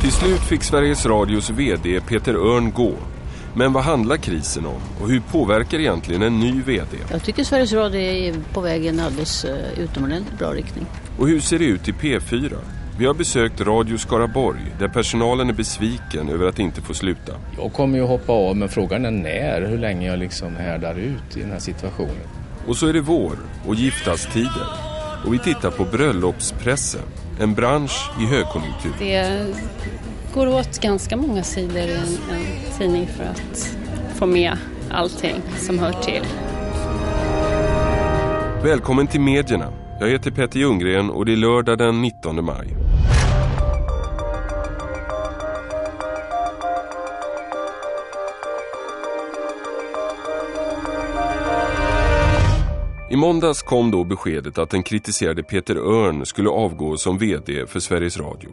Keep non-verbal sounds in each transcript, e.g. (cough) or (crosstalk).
Till slut fick Sveriges Radios vd Peter Örn gå. Men vad handlar krisen om och hur påverkar egentligen en ny vd? Jag tycker Sveriges Radio är på väg i en alldeles uh, utomordentligt bra riktning. Och hur ser det ut i P4? Vi har besökt Radio Skaraborg där personalen är besviken över att inte få sluta. Jag kommer ju hoppa av men frågan är när, hur länge jag liksom härdar ut i den här situationen. Och så är det vår och giftastider. Och vi tittar på bröllopspressen, en bransch i högkonjunktur. Det går åt ganska många sidor i en, en tidning för att få med allting som hör till. Välkommen till medierna. Jag heter Peter Ljunggren och det är lördag den 19 maj. I måndags kom då beskedet att den kritiserade Peter Örn skulle avgå som vd för Sveriges Radio.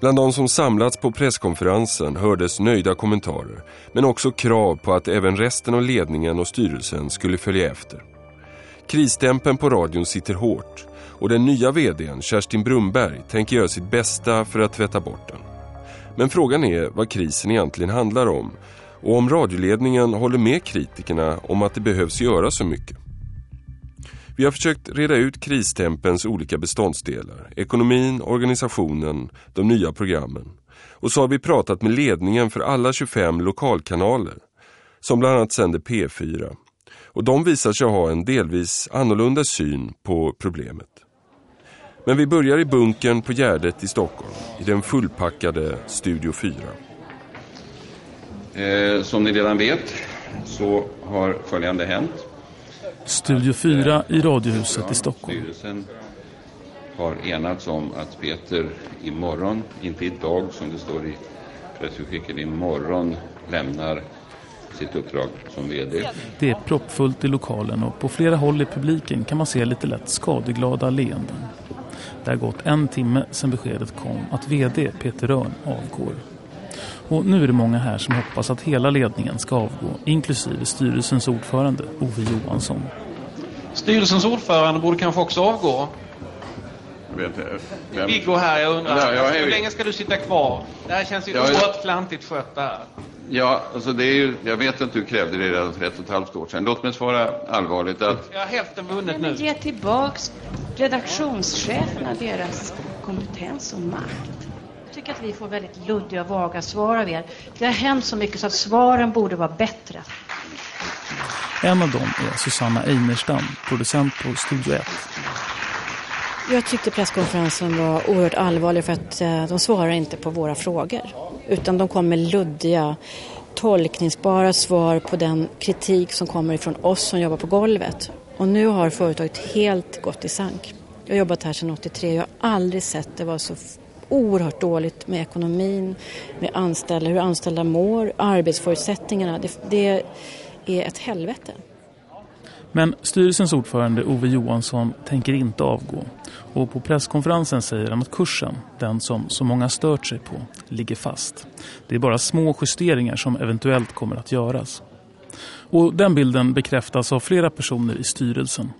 Bland de som samlats på presskonferensen hördes nöjda kommentarer men också krav på att även resten av ledningen och styrelsen skulle följa efter. Krisstämpen på radion sitter hårt och den nya vdn Kerstin Brumberg tänker göra sitt bästa för att tvätta bort den. Men frågan är vad krisen egentligen handlar om och om radioledningen håller med kritikerna om att det behövs göra så mycket. Vi har försökt reda ut kristempens olika beståndsdelar, ekonomin, organisationen, de nya programmen. Och så har vi pratat med ledningen för alla 25 lokalkanaler som bland annat sänder P4. Och de visar sig ha en delvis annorlunda syn på problemet. Men vi börjar i bunkern på Gärdet i Stockholm, i den fullpackade Studio 4. Eh, som ni redan vet så har följande hänt. Studio 4 i Radiohuset i Stockholm. Styrelsen har enats om att Peter imorgon, inte idag som det står i pressutskicket, imorgon lämnar sitt uppdrag som vd. Det är proppfullt i lokalen och på flera håll i publiken kan man se lite lätt skadeglada leenden. Det har gått en timme sedan beskedet kom att vd Peter Rörn avgår. Och nu är det många här som hoppas att hela ledningen ska avgå, inklusive styrelsens ordförande Ove Johansson. Styrelsens ordförande borde kanske också avgå. Vem? Viggo här, jag undrar. Ja, jag är- Hur länge ska du sitta kvar? Det här känns ju Ja, oerhört klantigt skött det här. Ja, alltså det är ju, jag vet att du krävde det redan för ett och ett halvt år sedan. Låt mig svara allvarligt att Jag har hälften vunnet Men nu. ge tillbaks redaktionscheferna deras kompetens och makt. Jag tycker att vi får väldigt luddiga och vaga svar av er. Det har hänt så mycket så att svaren borde vara bättre. En av dem är Susanna Einerstam, producent på Studio 1. Jag tyckte presskonferensen var oerhört allvarlig för att eh, de svarar inte på våra frågor. Utan de kommer med luddiga, tolkningsbara svar på den kritik som kommer ifrån oss som jobbar på golvet. Och nu har företaget helt gått i sank. Jag har jobbat här sedan 83 jag har aldrig sett det vara så oerhört dåligt med ekonomin, med anställda, hur anställda mår, arbetsförutsättningarna. Det, det är ett helvete. Men styrelsens ordförande Ove Johansson tänker inte avgå. Och på presskonferensen säger han att kursen, den som så många stört sig på, ligger fast. Det är bara små justeringar som eventuellt kommer att göras. Och den bilden bekräftas av flera personer i styrelsen.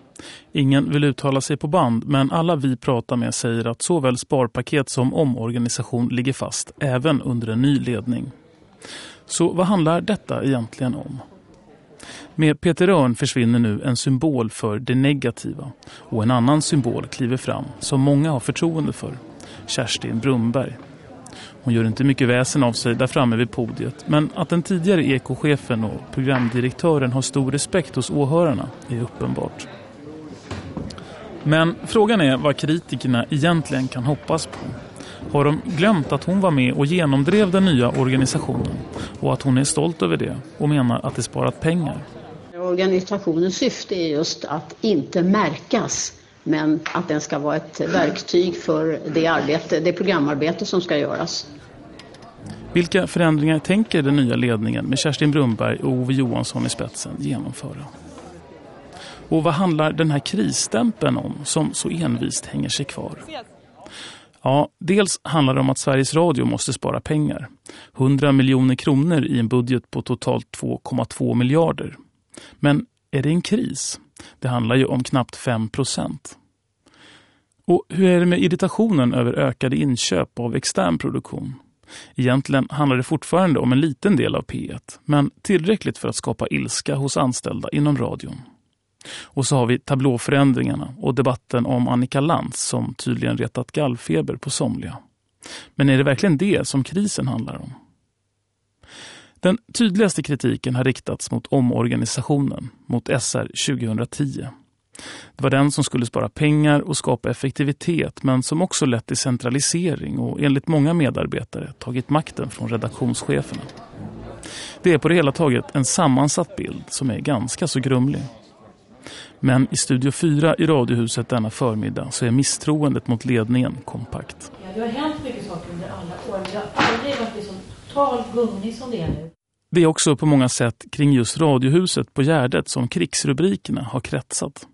Ingen vill uttala sig på band men alla vi pratar med säger att såväl sparpaket som omorganisation ligger fast även under en ny ledning. Så vad handlar detta egentligen om? Med Peter Örn försvinner nu en symbol för det negativa och en annan symbol kliver fram som många har förtroende för. Kerstin Brumberg. Hon gör inte mycket väsen av sig där framme vid podiet men att den tidigare ekochefen och programdirektören har stor respekt hos åhörarna är uppenbart. Men frågan är vad kritikerna egentligen kan hoppas på. Har de glömt att hon var med och genomdrev den nya organisationen och att hon är stolt över det och menar att det sparat pengar? Organisationens syfte är just att inte märkas men att den ska vara ett verktyg för det, arbete, det programarbete som ska göras. Vilka förändringar tänker den nya ledningen med Kerstin Brumberg och Ove Johansson i spetsen genomföra? Och vad handlar den här krisstämpeln om som så envist hänger sig kvar? Ja, dels handlar det om att Sveriges Radio måste spara pengar. 100 miljoner kronor i en budget på totalt 2,2 miljarder. Men är det en kris? Det handlar ju om knappt 5 procent. Och hur är det med irritationen över ökade inköp av extern produktion? Egentligen handlar det fortfarande om en liten del av P1, men tillräckligt för att skapa ilska hos anställda inom radion. Och så har vi tablåförändringarna och debatten om Annika Lantz som tydligen retat gallfeber på somliga. Men är det verkligen det som krisen handlar om? Den tydligaste kritiken har riktats mot omorganisationen, mot SR 2010. Det var den som skulle spara pengar och skapa effektivitet men som också lett till centralisering och enligt många medarbetare tagit makten från redaktionscheferna. Det är på det hela taget en sammansatt bild som är ganska så grumlig. Men i Studio 4 i Radiohuset denna förmiddag så är misstroendet mot ledningen kompakt. Ja, det har hänt mycket saker under alla år. Det har aldrig varit liksom total gungning som det är nu. Det är också på många sätt kring just Radiohuset på Gärdet som krigsrubrikerna har kretsat.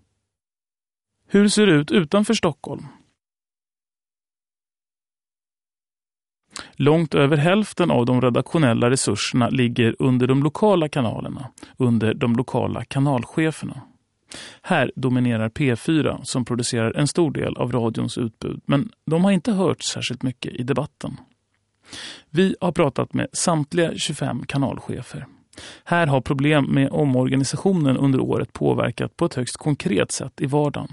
Hur ser det ut utanför Stockholm? Långt över hälften av de redaktionella resurserna ligger under de lokala kanalerna, under de lokala kanalcheferna. Här dominerar P4 som producerar en stor del av radions utbud, men de har inte hört särskilt mycket i debatten. Vi har pratat med samtliga 25 kanalchefer. Här har problem med omorganisationen under året påverkat på ett högst konkret sätt i vardagen.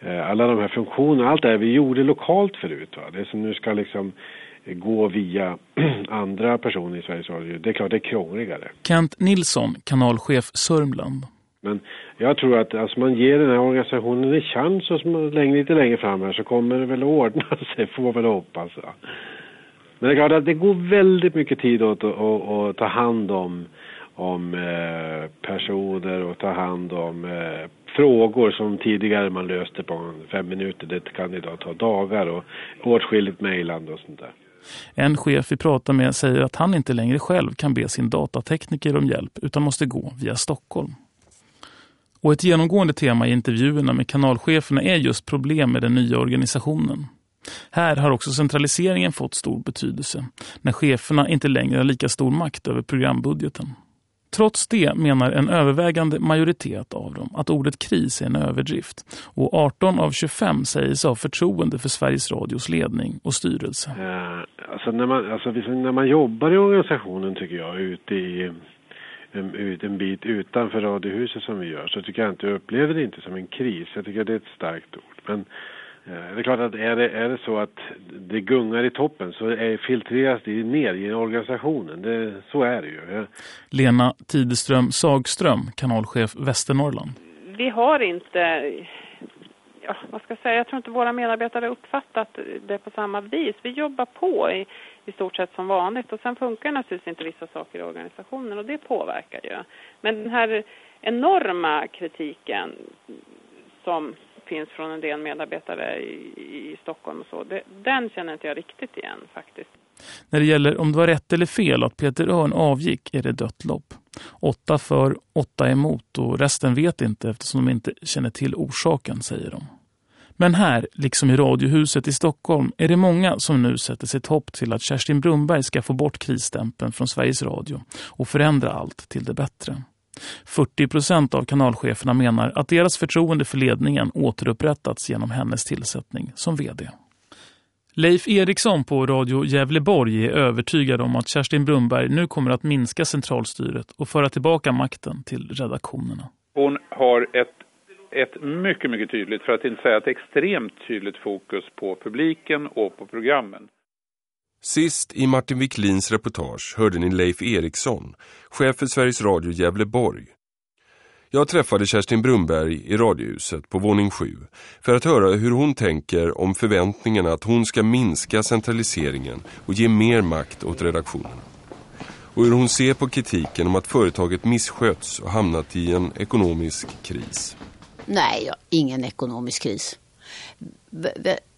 Eh, alla de här funktionerna, allt det här vi gjorde lokalt förut, va? det som nu ska liksom gå via (clears throat) andra personer i Sveriges Radio, det är klart det är krångligare. Kent Nilsson, kanalchef Sörmland. Men jag tror att alltså man ger den här organisationen en chans och längre, lite längre fram här så kommer det väl att ordna (laughs) sig, får väl hoppas. Men det är klart att det går väldigt mycket tid åt att ta hand om, om eh, personer och ta hand om eh, frågor som tidigare man löste på fem minuter. Det kan idag ta dagar och åtskilligt mejlande och sånt där. En chef vi pratar med säger att han inte längre själv kan be sin datatekniker om hjälp utan måste gå via Stockholm. Och ett genomgående tema i intervjuerna med kanalcheferna är just problem med den nya organisationen. Här har också centraliseringen fått stor betydelse, när cheferna inte längre har lika stor makt över programbudgeten. Trots det menar en övervägande majoritet av dem att ordet kris är en överdrift och 18 av 25 säger sig ha förtroende för Sveriges Radios ledning och styrelse. Eh, alltså när, man, alltså när man jobbar i organisationen tycker jag ute i en, en bit utanför Radiohuset som vi gör så tycker jag inte, jag upplever det inte som en kris. Jag tycker det är ett starkt ord. Men det är klart att är det, är det så att det gungar i toppen så är, filtreras det ner i organisationen. Det, så är det ju. Lena Tideström Sagström, kanalchef Västernorrland. Vi har inte, ja, vad ska jag säga, jag tror inte våra medarbetare uppfattat det på samma vis. Vi jobbar på i, i stort sett som vanligt och sen funkar naturligtvis inte vissa saker i organisationen och det påverkar ju. Men den här enorma kritiken som finns från en del medarbetare i, i Stockholm och så. Det, den känner inte jag riktigt igen faktiskt. När det gäller om det var rätt eller fel att Peter Örn avgick är det dött lopp. Åtta för, åtta emot och resten vet inte eftersom de inte känner till orsaken, säger de. Men här, liksom i Radiohuset i Stockholm, är det många som nu sätter sitt hopp till att Kerstin Brumberg ska få bort krisstämpeln från Sveriges Radio och förändra allt till det bättre. 40 procent av kanalcheferna menar att deras förtroende för ledningen återupprättats genom hennes tillsättning som vd. Leif Eriksson på Radio Gävleborg är övertygad om att Kerstin Brumberg nu kommer att minska centralstyret och föra tillbaka makten till redaktionerna. Hon har ett, ett mycket, mycket tydligt, för att inte säga ett extremt tydligt fokus på publiken och på programmen. Sist i Martin Wiklins reportage hörde ni Leif Eriksson, chef för Sveriges Radio Gävleborg. Jag träffade Kerstin Brunberg i Radiohuset på våning 7 för att höra hur hon tänker om förväntningarna att hon ska minska centraliseringen och ge mer makt åt redaktionerna. Och hur hon ser på kritiken om att företaget missköts och hamnat i en ekonomisk kris. Nej, ingen ekonomisk kris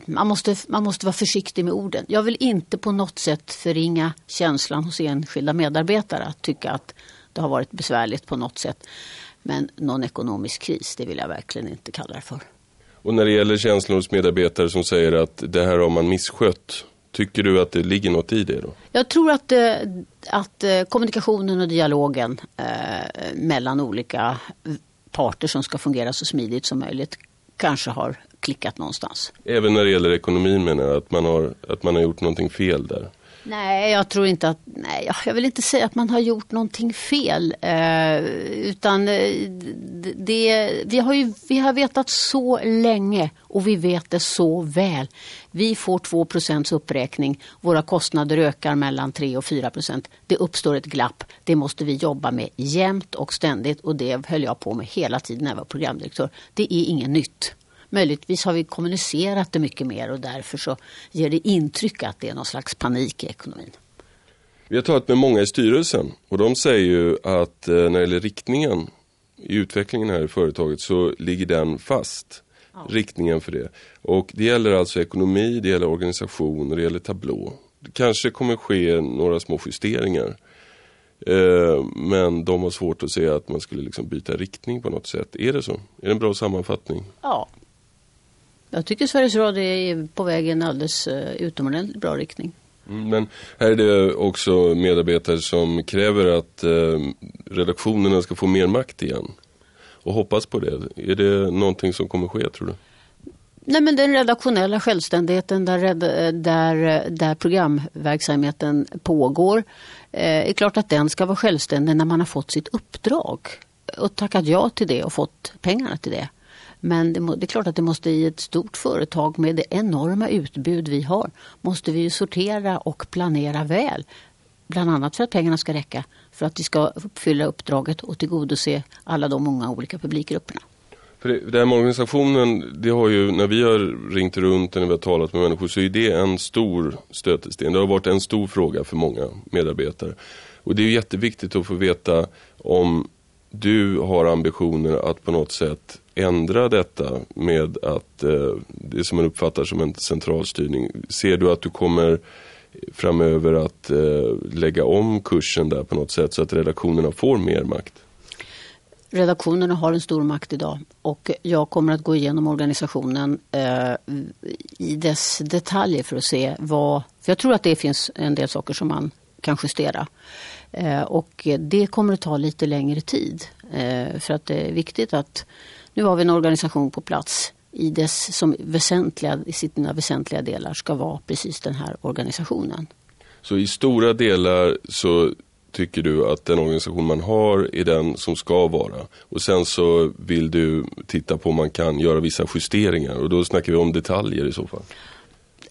man måste, man måste vara försiktig med orden. Jag vill inte på något sätt förringa känslan hos enskilda medarbetare att tycka att det har varit besvärligt på något sätt. Men någon ekonomisk kris, det vill jag verkligen inte kalla det för. Och när det gäller känslan hos medarbetare som säger att det här har man misskött, tycker du att det ligger något i det då? Jag tror att, eh, att eh, kommunikationen och dialogen eh, mellan olika parter som ska fungera så smidigt som möjligt kanske har klickat någonstans. Även när det gäller ekonomin menar jag, att man har, att man har gjort någonting fel där. Nej, jag tror inte att, nej, jag vill inte säga att man har gjort någonting fel. Eh, utan eh, det, vi, har ju, vi har vetat så länge och vi vet det så väl. Vi får 2 uppräkning, våra kostnader ökar mellan 3 och 4% Det uppstår ett glapp, det måste vi jobba med jämt och ständigt och det höll jag på med hela tiden när jag var programdirektör. Det är inget nytt. Möjligtvis har vi kommunicerat det mycket mer och därför så ger det intryck att det är någon slags panik i ekonomin. Vi har talat med många i styrelsen och de säger ju att eh, när det gäller riktningen i utvecklingen här i företaget så ligger den fast. Ja. Riktningen för det. Och det gäller alltså ekonomi, det gäller organisation och det gäller tablå. Det kanske kommer ske några små justeringar. Eh, men de har svårt att se att man skulle liksom byta riktning på något sätt. Är det så? Är det en bra sammanfattning? Ja, jag tycker Sveriges Radio är på väg i en alldeles uh, utomordentligt bra riktning. Mm, men här är det också medarbetare som kräver att uh, redaktionerna ska få mer makt igen. Och hoppas på det. Är det någonting som kommer ske tror du? Nej men den redaktionella självständigheten där, där, där programverksamheten pågår. Eh, är klart att den ska vara självständig när man har fått sitt uppdrag. Och tackat ja till det och fått pengarna till det. Men det, det, är klart att det måste i ett stort företag med det enorma utbud vi har måste vi sortera och planera väl. Bland annat för att pengarna ska räcka för att vi ska uppfylla uppdraget och tillgodose alla de många olika publikgrupperna. För det, det här med organisationen, det har ju, när vi har ringt runt och när vi har talat med människor så är det en stor stötesten. Det har varit en stor fråga för många medarbetare. Och det är jätteviktigt att få veta om du har ambitioner att på något sätt ändra detta med att eh, det som man uppfattar som en centralstyrning. Ser du att du kommer framöver att eh, lägga om kursen där på något sätt så att redaktionerna får mer makt? Redaktionerna har en stor makt idag och jag kommer att gå igenom organisationen eh, i dess detaljer för att se vad... För jag tror att det finns en del saker som man kan justera. Eh, och det kommer att ta lite längre tid. Eh, för att det är viktigt att nu har vi en organisation på plats i dess som väsentliga, i sina väsentliga delar ska vara precis den här organisationen. Så i stora delar så tycker du att den organisation man har är den som ska vara. Och sen så vill du titta på om man kan göra vissa justeringar och då snackar vi om detaljer i så fall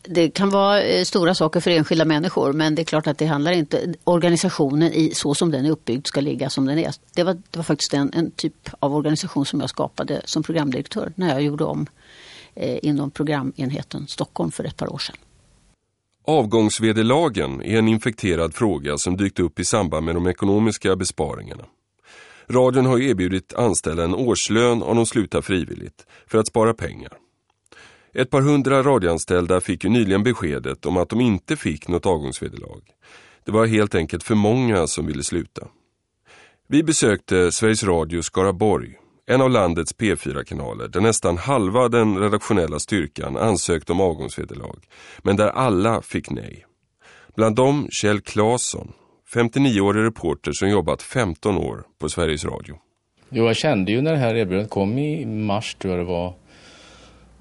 det kan vara eh, stora saker för enskilda människor men det är klart att det handlar inte, organisationen i så som den är uppbyggd ska ligga som den är. Det var, det var faktiskt en, en typ av organisation som jag skapade som programdirektör när jag gjorde om eh, inom programenheten Stockholm för ett par år sedan. Avgångsvederlagen är en infekterad fråga som dykt upp i samband med de ekonomiska besparingarna. Radion har erbjudit anställda en årslön om de slutar frivilligt för att spara pengar. Ett par hundra radioanställda fick ju nyligen beskedet om att de inte fick något avgångsvederlag. Det var helt enkelt för många som ville sluta. Vi besökte Sveriges Radio Skaraborg, en av landets P4-kanaler där nästan halva den redaktionella styrkan ansökte om avgångsvederlag, men där alla fick nej. Bland dem Kjell Claesson, 59-årig reporter som jobbat 15 år på Sveriges Radio. Jo, jag kände ju när det här erbjudandet kom i mars, tror jag det var,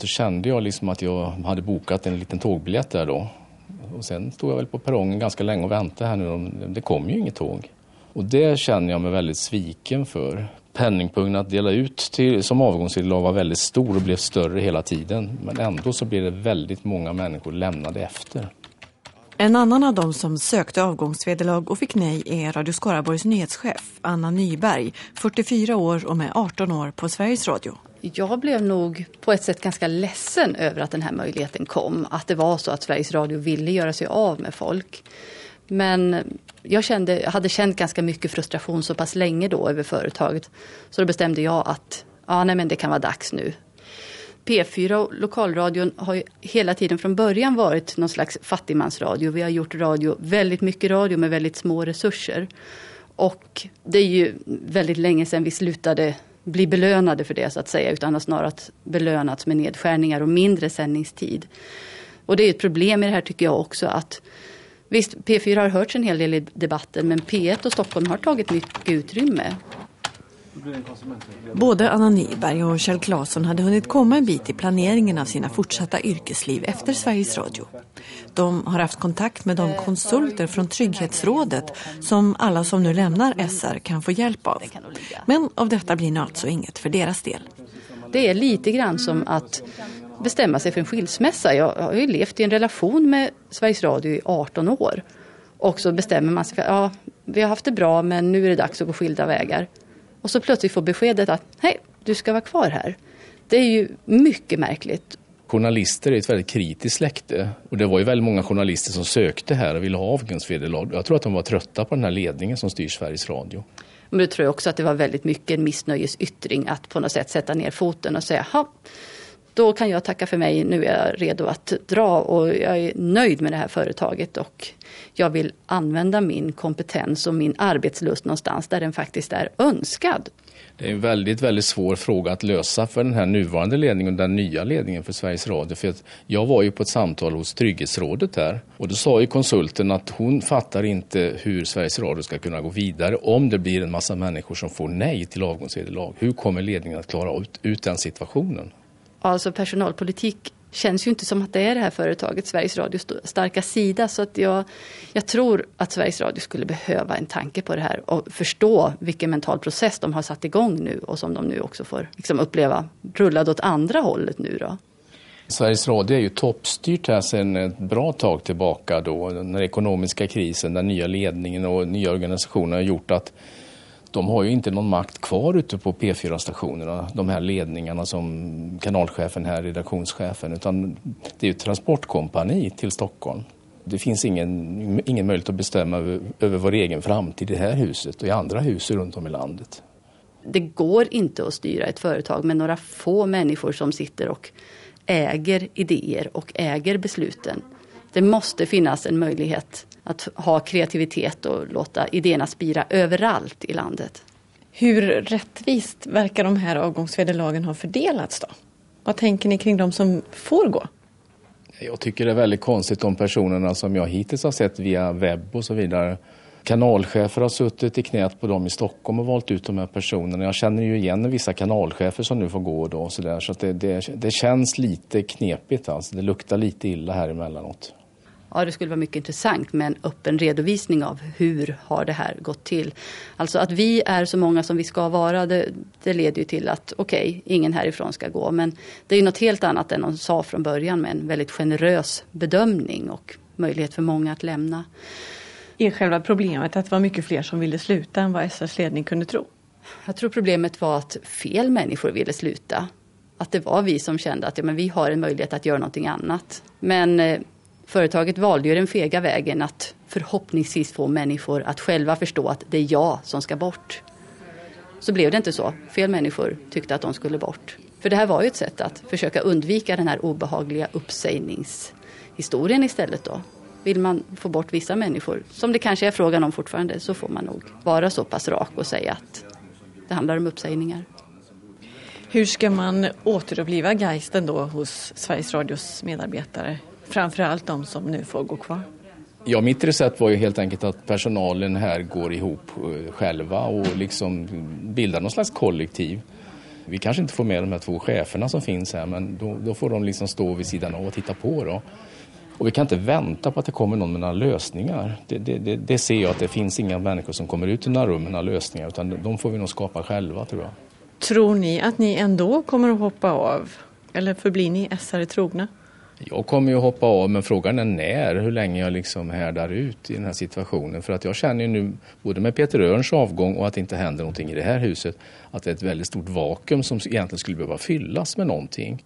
så kände jag liksom att jag hade bokat en liten tågbiljett där då. Och sen stod jag väl på perrongen ganska länge och väntade här nu. Det kom ju inget tåg. Och det känner jag mig väldigt sviken för. Penningpungen att dela ut till, som avgångsvederlag var väldigt stor och blev större hela tiden. Men ändå så blev det väldigt många människor lämnade efter. En annan av dem som sökte avgångsvederlag och fick nej är Radio Skaraborgs nyhetschef Anna Nyberg, 44 år och med 18 år på Sveriges Radio. Jag blev nog på ett sätt ganska ledsen över att den här möjligheten kom. Att det var så att Sveriges Radio ville göra sig av med folk. Men jag kände, hade känt ganska mycket frustration så pass länge då över företaget. Så då bestämde jag att ja, nej, men det kan vara dags nu. P4 och lokalradion har ju hela tiden från början varit någon slags fattigmansradio. Vi har gjort radio, väldigt mycket radio med väldigt små resurser. Och det är ju väldigt länge sedan vi slutade bli belönade för det så att säga utan har snarare belönats med nedskärningar och mindre sändningstid. Och det är ett problem i det här tycker jag också att visst P4 har hörts en hel del i debatten men P1 och Stockholm har tagit mycket utrymme. Både Anna Nyberg och Kjell Claesson hade hunnit komma en bit i planeringen av sina fortsatta yrkesliv efter Sveriges Radio. De har haft kontakt med de konsulter från Trygghetsrådet som alla som nu lämnar SR kan få hjälp av. Men av detta blir nu alltså inget för deras del. Det är lite grann som att bestämma sig för en skilsmässa. Jag har ju levt i en relation med Sveriges Radio i 18 år. Och så bestämmer man sig för ja, vi har haft det bra men nu är det dags att gå skilda vägar. Och så plötsligt får beskedet att hej, du ska vara kvar här. Det är ju mycket märkligt. Journalister är ett väldigt kritiskt släkte och det var ju väldigt många journalister som sökte här och ville ha avgångsvederlag. Jag tror att de var trötta på den här ledningen som styr Sveriges Radio. Men det tror jag också att det var väldigt mycket en missnöjesyttring att på något sätt sätta ner foten och säga, då kan jag tacka för mig, nu är jag redo att dra och jag är nöjd med det här företaget och jag vill använda min kompetens och min arbetslust någonstans där den faktiskt är önskad. Det är en väldigt, väldigt svår fråga att lösa för den här nuvarande ledningen och den nya ledningen för Sveriges Radio. För jag var ju på ett samtal hos Trygghetsrådet här och då sa ju konsulten att hon fattar inte hur Sveriges Radio ska kunna gå vidare om det blir en massa människor som får nej till avgångsvederlag. Hur kommer ledningen att klara ut, ut den situationen? Alltså personalpolitik känns ju inte som att det är det här företaget, Sveriges Radios starka sida. Så att jag, jag tror att Sveriges Radio skulle behöva en tanke på det här och förstå vilken mental process de har satt igång nu och som de nu också får liksom uppleva rullad åt andra hållet nu då. Sveriges Radio är ju toppstyrt här sedan ett bra tag tillbaka då. Den ekonomiska krisen, den nya ledningen och nya organisationer har gjort att de har ju inte någon makt kvar ute på P4-stationerna, de här ledningarna som kanalchefen här, redaktionschefen, utan det är ju ett transportkompani till Stockholm. Det finns ingen, ingen möjlighet att bestämma över, över vår egen framtid i det här huset och i andra hus runt om i landet. Det går inte att styra ett företag med några få människor som sitter och äger idéer och äger besluten. Det måste finnas en möjlighet att ha kreativitet och låta idéerna spira överallt i landet. Hur rättvist verkar de här avgångsvederlagen ha fördelats då? Vad tänker ni kring de som får gå? Jag tycker det är väldigt konstigt de personerna som jag hittills har sett via webb och så vidare. Kanalchefer har suttit i knät på dem i Stockholm och valt ut de här personerna. Jag känner ju igen vissa kanalchefer som nu får gå då och så där. Så det, det, det, känns lite knepigt alltså. Det luktar lite illa här emellanåt ja, det skulle vara mycket intressant med en öppen redovisning av hur har det här gått till. Alltså att vi är så många som vi ska vara, det, det leder ju till att okej, okay, ingen härifrån ska gå. Men det är ju något helt annat än de sa från början med en väldigt generös bedömning och möjlighet för många att lämna. Är själva problemet att det var mycket fler som ville sluta än vad SRs ledning kunde tro? Jag tror problemet var att fel människor ville sluta. Att det var vi som kände att ja, men vi har en möjlighet att göra någonting annat. Men eh, Företaget valde ju den fega vägen att förhoppningsvis få människor att själva förstå att det är jag som ska bort. Så blev det inte så. Fel människor tyckte att de skulle bort. För det här var ju ett sätt att försöka undvika den här obehagliga uppsägningshistorien istället då. Vill man få bort vissa människor, som det kanske är frågan om fortfarande, så får man nog vara så pass rak och säga att det handlar om uppsägningar. Hur ska man återuppliva geisten då hos Sveriges Radios medarbetare framförallt de som nu får gå kvar? Ja, mitt recept var ju helt enkelt att personalen här går ihop eh, själva och liksom bildar någon slags kollektiv. Vi kanske inte får med de här två cheferna som finns här men då, då får de liksom stå vid sidan av och titta på då. Och vi kan inte vänta på att det kommer någon med några lösningar. Det, det, det, det ser jag att det finns inga människor som kommer ut i några rum med några lösningar utan de får vi nog skapa själva tror jag. Tror ni att ni ändå kommer att hoppa av? Eller förblir ni SR trogna? Jag kommer ju hoppa av men frågan är när, hur länge jag liksom härdar ut i den här situationen. För att jag känner ju nu, både med Peter Örns avgång och att det inte händer någonting i det här huset, att det är ett väldigt stort vakuum som egentligen skulle behöva fyllas med någonting.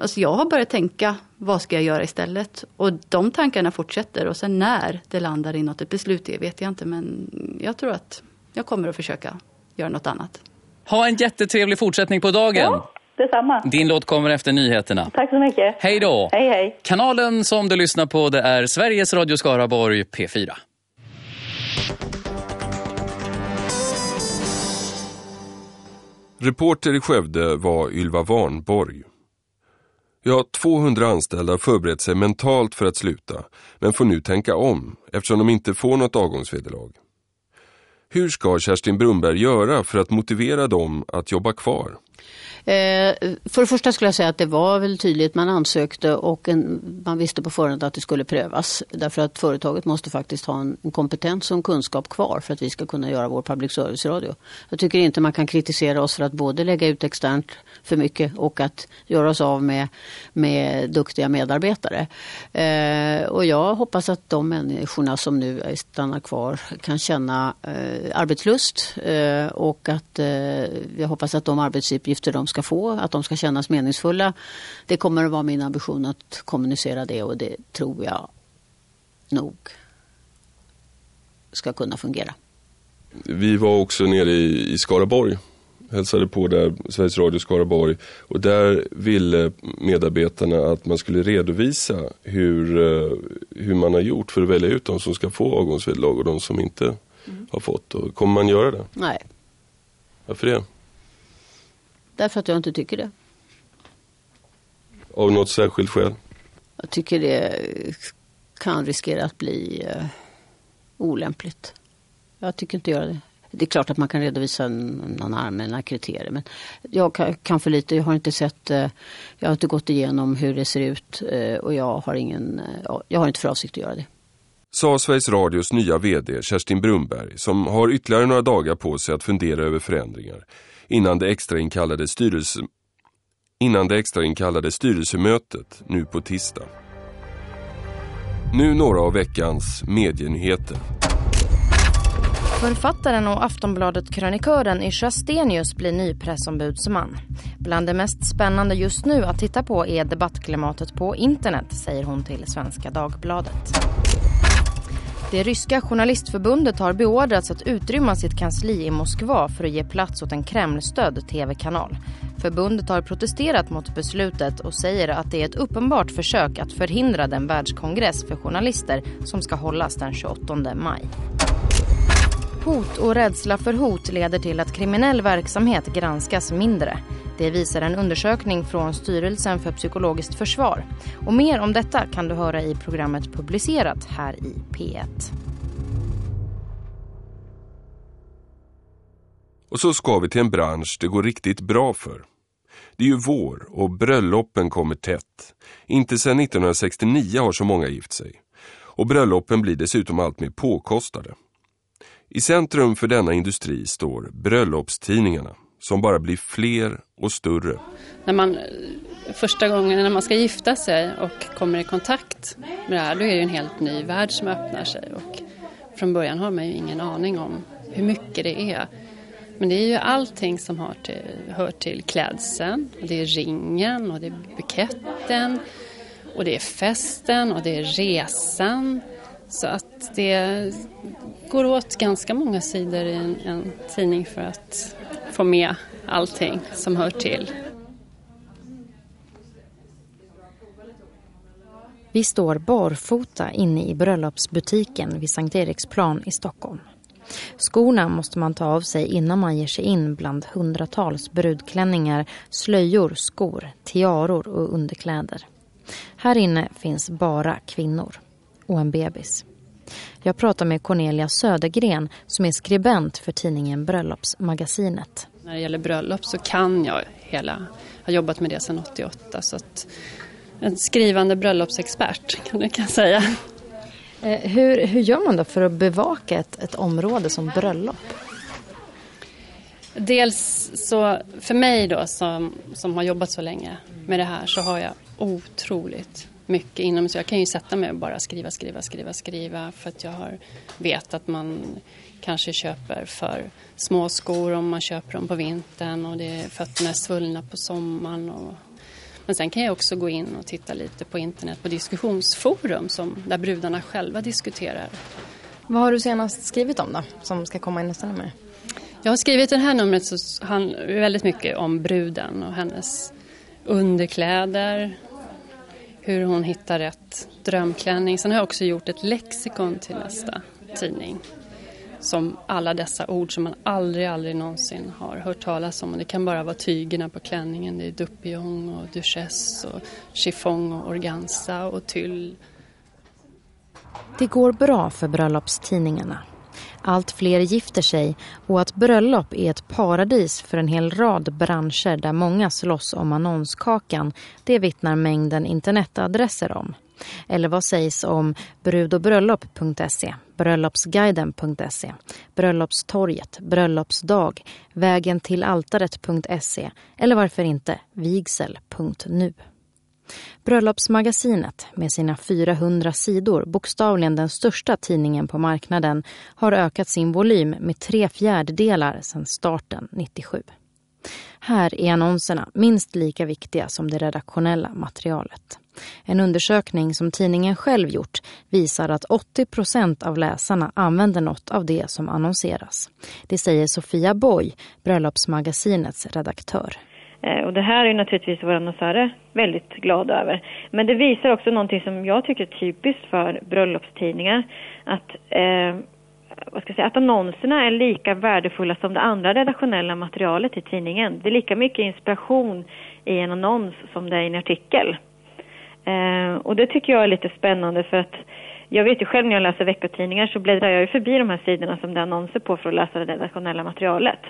Alltså jag har börjat tänka, vad ska jag göra istället? Och de tankarna fortsätter och sen när det landar i något ett beslut, det vet jag inte. Men jag tror att jag kommer att försöka göra något annat. Ha en jättetrevlig fortsättning på dagen! Ja. Detsamma. Din låt kommer efter nyheterna. Tack så mycket. Hej då. Hej, hej. Kanalen som du lyssnar på det är Sveriges Radio Skaraborg P4. Reporter i Skövde var Ylva Warnborg. Ja, 200 anställda förberett sig mentalt för att sluta, men får nu tänka om eftersom de inte får något avgångsvederlag. Hur ska Kerstin Brunberg göra för att motivera dem att jobba kvar? Eh, för det första skulle jag säga att det var väl tydligt. Man ansökte och en, man visste på förhand att det skulle prövas. Därför att företaget måste faktiskt ha en, en kompetens och en kunskap kvar för att vi ska kunna göra vår public service-radio. Jag tycker inte man kan kritisera oss för att både lägga ut externt för mycket och att göra oss av med, med duktiga medarbetare. Eh, och jag hoppas att de människorna som nu stannar kvar kan känna eh, arbetslust eh, och att eh, jag hoppas att de arbetsuppgifter de ska få, att de ska kännas meningsfulla. Det kommer att vara min ambition att kommunicera det och det tror jag nog ska kunna fungera. Vi var också nere i, i Skaraborg, hälsade på där, Sveriges Radio Skaraborg och där ville medarbetarna att man skulle redovisa hur, eh, hur man har gjort för att välja ut de som ska få avgångsvederlag och de som inte mm. har fått. Och kommer man göra det? Nej. Varför det? Därför att jag inte tycker det. Av något särskilt skäl? Jag tycker det kan riskera att bli uh, olämpligt. Jag tycker inte göra det. Det är klart att man kan redovisa någon allmänna kriterier men jag kan, för lite. Jag har inte sett, uh, jag har inte gått igenom hur det ser ut uh, och jag har, ingen, jag har inte för avsikt att göra det sa Sveriges Radios nya vd Kerstin Brunberg som har ytterligare några dagar på sig att fundera över förändringar innan det extrainkallade, styrelse, innan det extrainkallade styrelsemötet nu på tisdag. Nu några av veckans medienyheter. Författaren och Aftonbladet-krönikören Isha Stenius blir ny pressombudsman. Bland det mest spännande just nu att titta på är debattklimatet på internet, säger hon till Svenska Dagbladet. Det ryska journalistförbundet har beordrats att utrymma sitt kansli i Moskva för att ge plats åt en Kremlstödd tv-kanal. Förbundet har protesterat mot beslutet och säger att det är ett uppenbart försök att förhindra den världskongress för journalister som ska hållas den 28 maj. Hot och rädsla för hot leder till att kriminell verksamhet granskas mindre. Det visar en undersökning från Styrelsen för psykologiskt försvar. Och mer om detta kan du höra i programmet Publicerat här i P1. Och så ska vi till en bransch det går riktigt bra för. Det är ju vår och bröllopen kommer tätt. Inte sedan 1969 har så många gift sig. Och bröllopen blir dessutom allt mer påkostade. I centrum för denna industri står bröllopstidningarna som bara blir fler och större. När man första gången när man ska gifta sig och kommer i kontakt med det här, då är det en helt ny värld som öppnar sig. Och från början har man ju ingen aning om hur mycket det är. Men det är ju allting som hör till, hör till klädseln, och det är ringen och det är buketten och det är festen och det är resan. Så att det går åt ganska många sidor i en, en tidning för att få med allting som hör till. Vi står barfota inne i bröllopsbutiken vid Sankt Eriksplan i Stockholm. Skorna måste man ta av sig innan man ger sig in bland hundratals brudklänningar, slöjor, skor, tiaror och underkläder. Här inne finns bara kvinnor och en bebis. Jag pratar med Cornelia Södergren som är skribent för tidningen Bröllopsmagasinet. När det gäller bröllop så kan jag hela, jag har jobbat med det sedan 88 så att en skrivande bröllopsexpert kan kan säga. Eh, hur, hur gör man då för att bevaka ett, ett område som bröllop? Dels så, för mig då som, som har jobbat så länge med det här så har jag otroligt mycket inom så jag kan ju sätta mig och bara skriva, skriva, skriva, skriva för att jag har vet att man kanske köper för små skor om man köper dem på vintern och det fötterna är svullna på sommaren. Och... Men sen kan jag också gå in och titta lite på internet på diskussionsforum som, där brudarna själva diskuterar. Vad har du senast skrivit om då, som ska komma i nästa nummer? Jag har skrivit det här numret så handlar väldigt mycket om bruden och hennes underkläder, hur hon hittar rätt drömklänning. Sen har jag också gjort ett lexikon till nästa tidning. Som alla dessa ord som man aldrig, aldrig någonsin har hört talas om. Och det kan bara vara tygerna på klänningen. Det är dupion och duchesse och chiffong och organza och tyll. Det går bra för bröllopstidningarna. Allt fler gifter sig och att bröllop är ett paradis för en hel rad branscher där många slåss om annonskakan, det vittnar mängden internetadresser om. Eller vad sägs om brudobröllop.se, bröllopsguiden.se, bröllopstorget, bröllopsdag, vägen till altaret.se eller varför inte vigsel.nu. Bröllopsmagasinet med sina 400 sidor, bokstavligen den största tidningen på marknaden, har ökat sin volym med tre fjärdedelar sedan starten 97. Här är annonserna minst lika viktiga som det redaktionella materialet. En undersökning som tidningen själv gjort visar att 80 procent av läsarna använder något av det som annonseras. Det säger Sofia Boy, Bröllopsmagasinets redaktör. Eh, och det här är naturligtvis våra annonsörer väldigt glada över. Men det visar också någonting som jag tycker är typiskt för bröllopstidningar. Att, eh, vad ska jag säga, att annonserna är lika värdefulla som det andra redaktionella materialet i tidningen. Det är lika mycket inspiration i en annons som det är i en artikel. Eh, och det tycker jag är lite spännande för att jag vet ju själv när jag läser veckotidningar så bläddrar jag ju förbi de här sidorna som det är annonser på för att läsa det redaktionella materialet.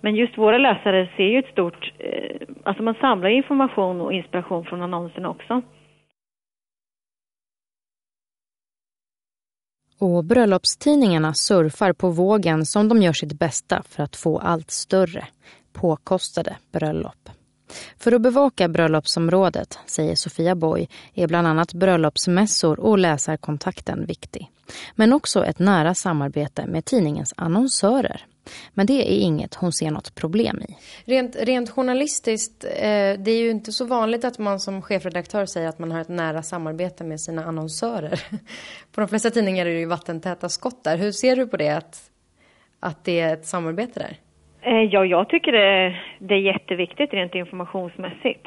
Men just våra läsare ser ju ett stort, eh, alltså man samlar information och inspiration från annonserna också. Och bröllopstidningarna surfar på vågen som de gör sitt bästa för att få allt större, påkostade bröllop. För att bevaka bröllopsområdet, säger Sofia Boy, är bland annat bröllopsmässor och läsarkontakten viktig. Men också ett nära samarbete med tidningens annonsörer. Men det är inget hon ser något problem i. Rent, rent journalistiskt, eh, det är ju inte så vanligt att man som chefredaktör säger att man har ett nära samarbete med sina annonsörer. (laughs) På de flesta tidningar är det ju vattentäta skott där. Hur ser du på det, att, att det är ett samarbete där? Eh, ja, jag tycker det, det är jätteviktigt rent informationsmässigt.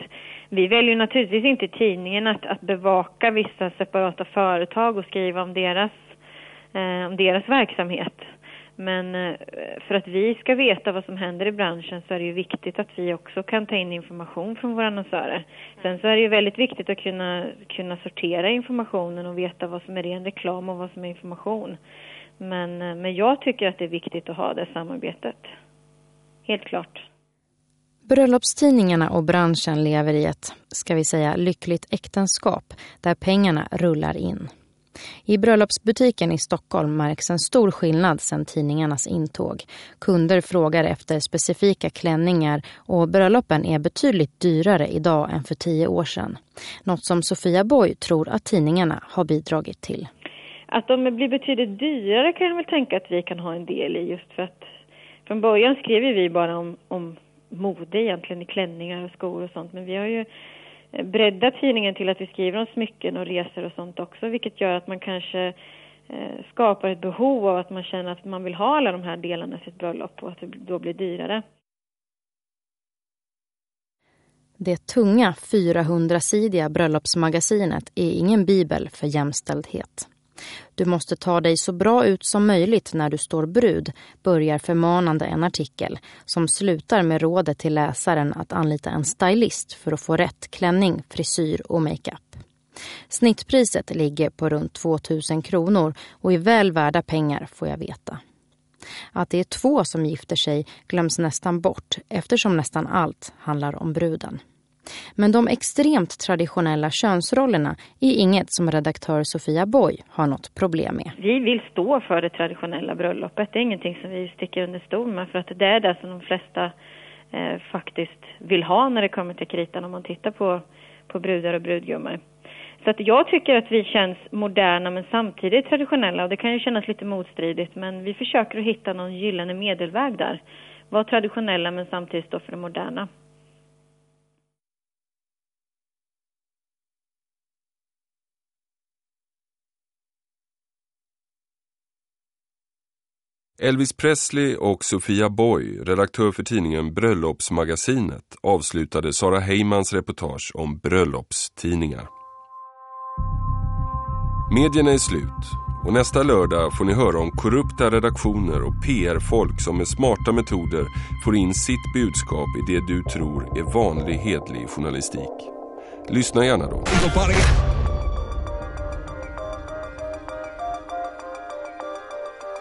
Vi väljer naturligtvis inte tidningen att, att bevaka vissa separata företag och skriva om deras, eh, om deras verksamhet. Men eh, för att vi ska veta vad som händer i branschen så är det ju viktigt att vi också kan ta in information från våra annonsörer. Sen så är det ju väldigt viktigt att kunna, kunna sortera informationen och veta vad som är ren reklam och vad som är information. Men, eh, men jag tycker att det är viktigt att ha det samarbetet. Helt klart. Bröllopstidningarna och branschen lever i ett, ska vi säga, lyckligt äktenskap där pengarna rullar in. I bröllopsbutiken i Stockholm märks en stor skillnad sedan tidningarnas intåg. Kunder frågar efter specifika klänningar och bröllopen är betydligt dyrare idag än för tio år sedan. Något som Sofia Boy tror att tidningarna har bidragit till. Att de blir betydligt dyrare kan jag väl tänka att vi kan ha en del i just för att från början skrev vi bara om, om mode egentligen i klänningar och skor och sånt men vi har ju bredda tidningen till att vi skriver om smycken och resor och sånt också, vilket gör att man kanske eh, skapar ett behov av att man känner att man vill ha alla de här delarna i sitt bröllop och att det då blir dyrare. Det tunga 400-sidiga bröllopsmagasinet är ingen bibel för jämställdhet. Du måste ta dig så bra ut som möjligt när du står brud, börjar förmanande en artikel som slutar med rådet till läsaren att anlita en stylist för att få rätt klänning, frisyr och makeup. Snittpriset ligger på runt 2000 kronor och är väl värda pengar får jag veta. Att det är två som gifter sig glöms nästan bort eftersom nästan allt handlar om bruden. Men de extremt traditionella könsrollerna är inget som redaktör Sofia Boy har något problem med. Vi vill stå för det traditionella bröllopet. Det är ingenting som vi sticker under stol med för att det är det som de flesta eh, faktiskt vill ha när det kommer till kritan om man tittar på, på brudar och brudgummar. Så att jag tycker att vi känns moderna men samtidigt traditionella och det kan ju kännas lite motstridigt men vi försöker att hitta någon gyllene medelväg där. Vara traditionella men samtidigt stå för det moderna. Elvis Presley och Sofia Boy, redaktör för tidningen Bröllopsmagasinet, avslutade Sara Heymans reportage om bröllopstidningar. Medierna är slut och nästa lördag får ni höra om korrupta redaktioner och PR-folk som med smarta metoder får in sitt budskap i det du tror är vanlig hedlig journalistik. Lyssna gärna då.